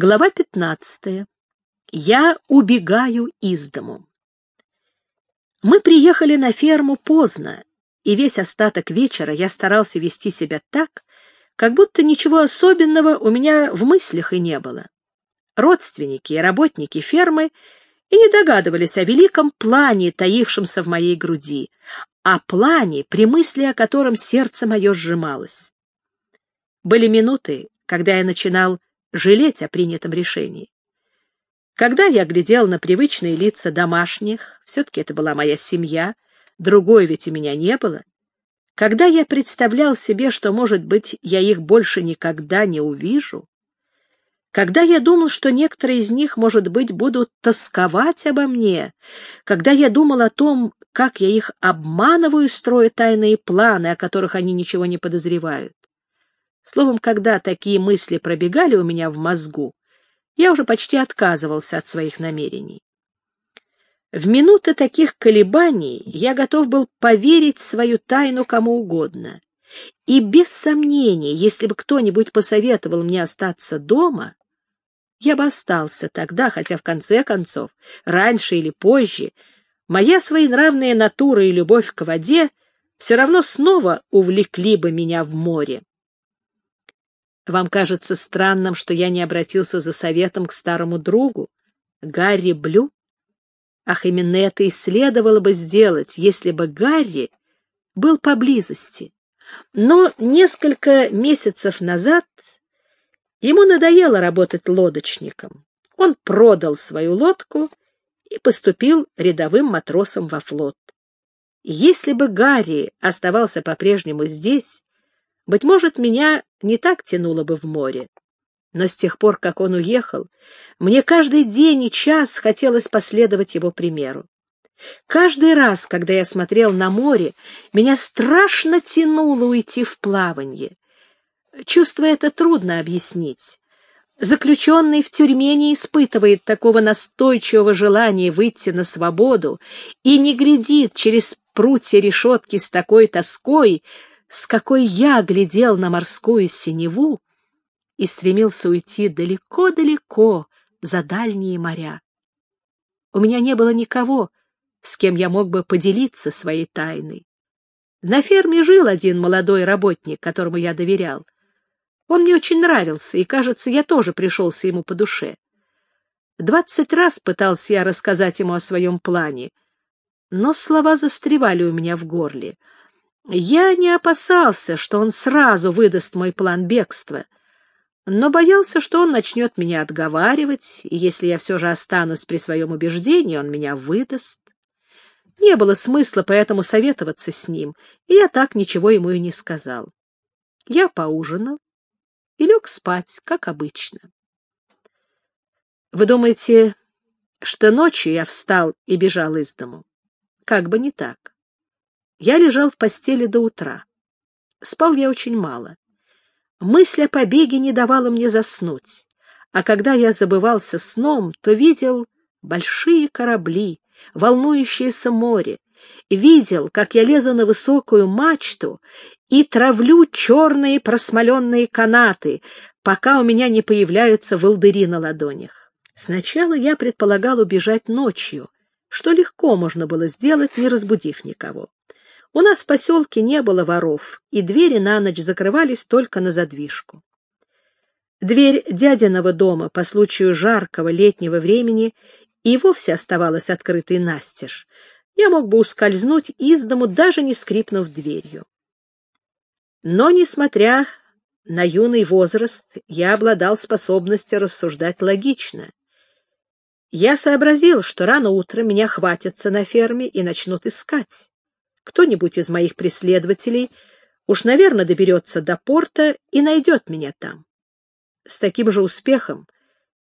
Глава 15. Я убегаю из дому. Мы приехали на ферму поздно, и весь остаток вечера я старался вести себя так, как будто ничего особенного у меня в мыслях и не было. Родственники и работники фермы и не догадывались о великом плане, таившемся в моей груди, о плане, при мысли о котором сердце мое сжималось. Были минуты, когда я начинал жалеть о принятом решении. Когда я глядел на привычные лица домашних, все-таки это была моя семья, другой ведь у меня не было, когда я представлял себе, что, может быть, я их больше никогда не увижу, когда я думал, что некоторые из них, может быть, будут тосковать обо мне, когда я думал о том, как я их обманываю, строя тайные планы, о которых они ничего не подозревают, Словом, когда такие мысли пробегали у меня в мозгу, я уже почти отказывался от своих намерений. В минуты таких колебаний я готов был поверить свою тайну кому угодно. И без сомнения, если бы кто-нибудь посоветовал мне остаться дома, я бы остался тогда, хотя в конце концов, раньше или позже, моя своенравная натура и любовь к воде все равно снова увлекли бы меня в море. Вам кажется странным, что я не обратился за советом к старому другу, Гарри Блю? Ах, именно это и следовало бы сделать, если бы Гарри был поблизости. Но несколько месяцев назад ему надоело работать лодочником. Он продал свою лодку и поступил рядовым матросом во флот. Если бы Гарри оставался по-прежнему здесь, быть может, меня не так тянуло бы в море. Но с тех пор, как он уехал, мне каждый день и час хотелось последовать его примеру. Каждый раз, когда я смотрел на море, меня страшно тянуло уйти в плаванье. Чувство это трудно объяснить. Заключенный в тюрьме не испытывает такого настойчивого желания выйти на свободу и не глядит через прутья решетки с такой тоской, с какой я глядел на морскую синеву и стремился уйти далеко-далеко за дальние моря. У меня не было никого, с кем я мог бы поделиться своей тайной. На ферме жил один молодой работник, которому я доверял. Он мне очень нравился, и, кажется, я тоже пришелся ему по душе. Двадцать раз пытался я рассказать ему о своем плане, но слова застревали у меня в горле — я не опасался, что он сразу выдаст мой план бегства, но боялся, что он начнет меня отговаривать, и если я все же останусь при своем убеждении, он меня выдаст. Не было смысла поэтому советоваться с ним, и я так ничего ему и не сказал. Я поужинал и лег спать, как обычно. Вы думаете, что ночью я встал и бежал из дому? Как бы не так. Я лежал в постели до утра. Спал я очень мало. Мысль о побеге не давала мне заснуть, а когда я забывался сном, то видел большие корабли, волнующееся море, видел, как я лезу на высокую мачту и травлю черные просмоленные канаты, пока у меня не появляются волдыри на ладонях. Сначала я предполагал убежать ночью, что легко можно было сделать, не разбудив никого. У нас в поселке не было воров, и двери на ночь закрывались только на задвижку. Дверь дядиного дома по случаю жаркого летнего времени и вовсе оставалась открытой настежь. Я мог бы ускользнуть из дому, даже не скрипнув дверью. Но, несмотря на юный возраст, я обладал способностью рассуждать логично. Я сообразил, что рано утром меня хватятся на ферме и начнут искать. Кто-нибудь из моих преследователей уж, наверное, доберется до порта и найдет меня там. С таким же успехом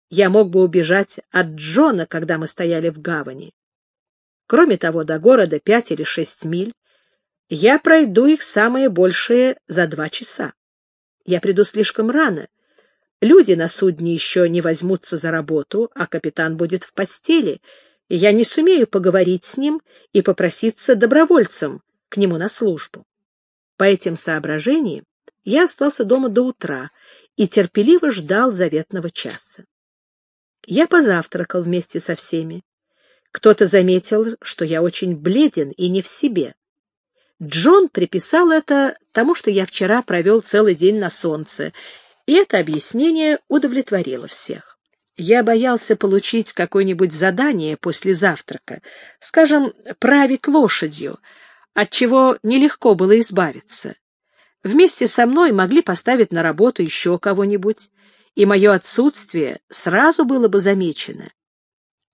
я мог бы убежать от Джона, когда мы стояли в гавани. Кроме того, до города пять или шесть миль. Я пройду их самое большее за два часа. Я приду слишком рано. Люди на судне еще не возьмутся за работу, а капитан будет в постели — я не сумею поговорить с ним и попроситься добровольцем к нему на службу. По этим соображениям я остался дома до утра и терпеливо ждал заветного часа. Я позавтракал вместе со всеми. Кто-то заметил, что я очень бледен и не в себе. Джон приписал это тому, что я вчера провел целый день на солнце, и это объяснение удовлетворило всех. Я боялся получить какое-нибудь задание после завтрака, скажем, править лошадью, от чего нелегко было избавиться. Вместе со мной могли поставить на работу еще кого-нибудь, и мое отсутствие сразу было бы замечено.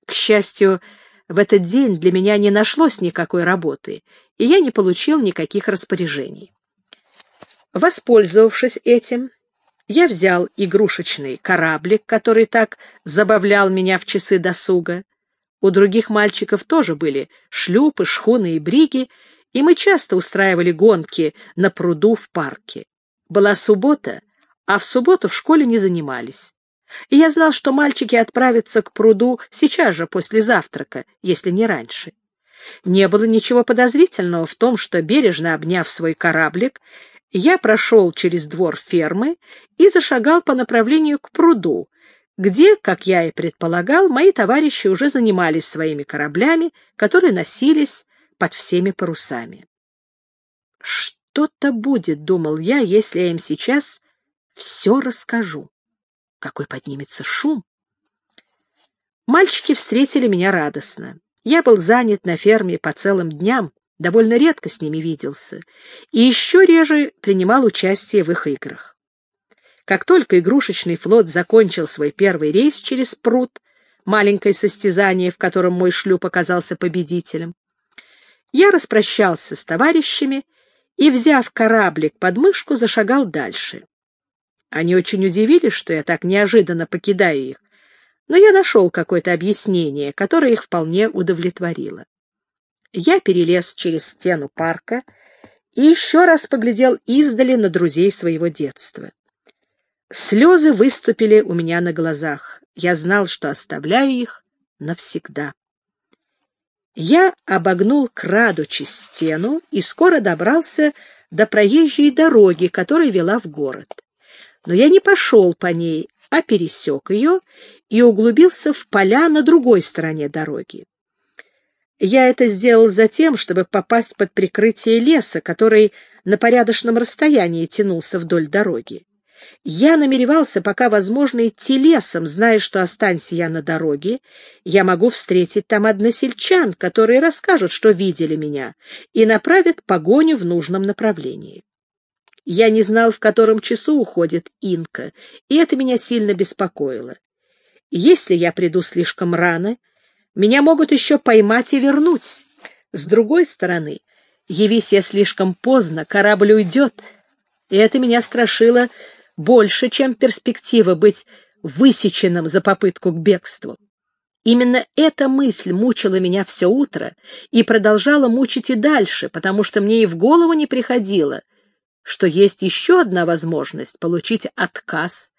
К счастью, в этот день для меня не нашлось никакой работы, и я не получил никаких распоряжений. Воспользовавшись этим, я взял игрушечный кораблик, который так забавлял меня в часы досуга. У других мальчиков тоже были шлюпы, шхуны и бриги, и мы часто устраивали гонки на пруду в парке. Была суббота, а в субботу в школе не занимались. И я знал, что мальчики отправятся к пруду сейчас же после завтрака, если не раньше. Не было ничего подозрительного в том, что, бережно обняв свой кораблик, я прошел через двор фермы и зашагал по направлению к пруду, где, как я и предполагал, мои товарищи уже занимались своими кораблями, которые носились под всеми парусами. Что-то будет, думал я, если я им сейчас все расскажу. Какой поднимется шум! Мальчики встретили меня радостно. Я был занят на ферме по целым дням, довольно редко с ними виделся, и еще реже принимал участие в их играх. Как только игрушечный флот закончил свой первый рейс через пруд, маленькое состязание, в котором мой шлюп оказался победителем, я распрощался с товарищами и, взяв кораблик под мышку, зашагал дальше. Они очень удивились, что я так неожиданно покидаю их, но я нашел какое-то объяснение, которое их вполне удовлетворило. Я перелез через стену парка и еще раз поглядел издали на друзей своего детства. Слезы выступили у меня на глазах. Я знал, что оставляю их навсегда. Я обогнул, крадучи стену, и скоро добрался до проезжей дороги, которая вела в город но я не пошел по ней, а пересек ее и углубился в поля на другой стороне дороги. Я это сделал за тем, чтобы попасть под прикрытие леса, который на порядочном расстоянии тянулся вдоль дороги. Я намеревался, пока возможно, идти лесом, зная, что останься я на дороге, я могу встретить там односельчан, которые расскажут, что видели меня, и направят погоню в нужном направлении. Я не знал, в котором часу уходит Инка, и это меня сильно беспокоило. Если я приду слишком рано, меня могут еще поймать и вернуть. С другой стороны, явись я слишком поздно, корабль уйдет, и это меня страшило больше, чем перспектива быть высеченным за попытку к бегству. Именно эта мысль мучила меня все утро и продолжала мучить и дальше, потому что мне и в голову не приходило — что есть еще одна возможность получить отказ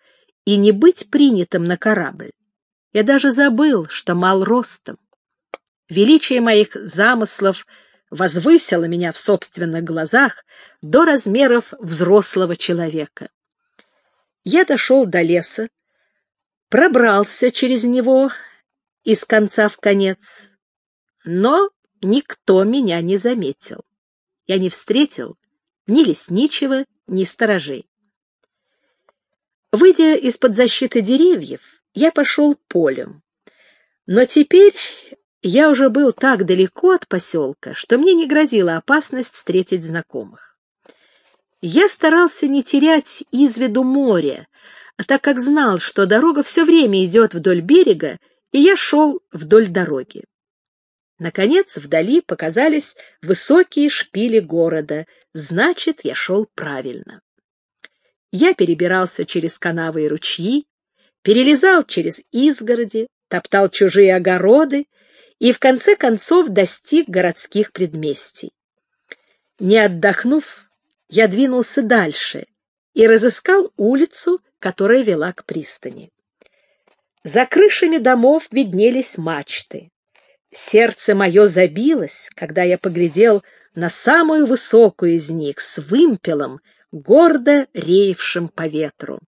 и не быть принятым на корабль. Я даже забыл, что мал ростом. Величие моих замыслов возвысило меня в собственных глазах до размеров взрослого человека. Я дошел до леса, пробрался через него из конца в конец, но никто меня не заметил. Я не встретил ни лесничего, ни сторожей. Выйдя из-под защиты деревьев, я пошел полем. Но теперь я уже был так далеко от поселка, что мне не грозила опасность встретить знакомых. Я старался не терять из виду море, а так как знал, что дорога все время идет вдоль берега, и я шел вдоль дороги. Наконец вдали показались высокие шпили города, значит, я шел правильно. Я перебирался через канавы и ручьи, перелезал через изгороди, топтал чужие огороды и в конце концов достиг городских предместий. Не отдохнув, я двинулся дальше и разыскал улицу, которая вела к пристани. За крышами домов виднелись мачты. Сердце мое забилось, когда я поглядел на самую высокую из них с вымпелом, гордо реевшим по ветру.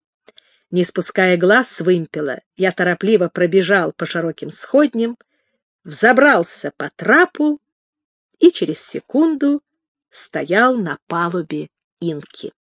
Не спуская глаз с вымпела, я торопливо пробежал по широким сходням, взобрался по трапу и через секунду стоял на палубе инки.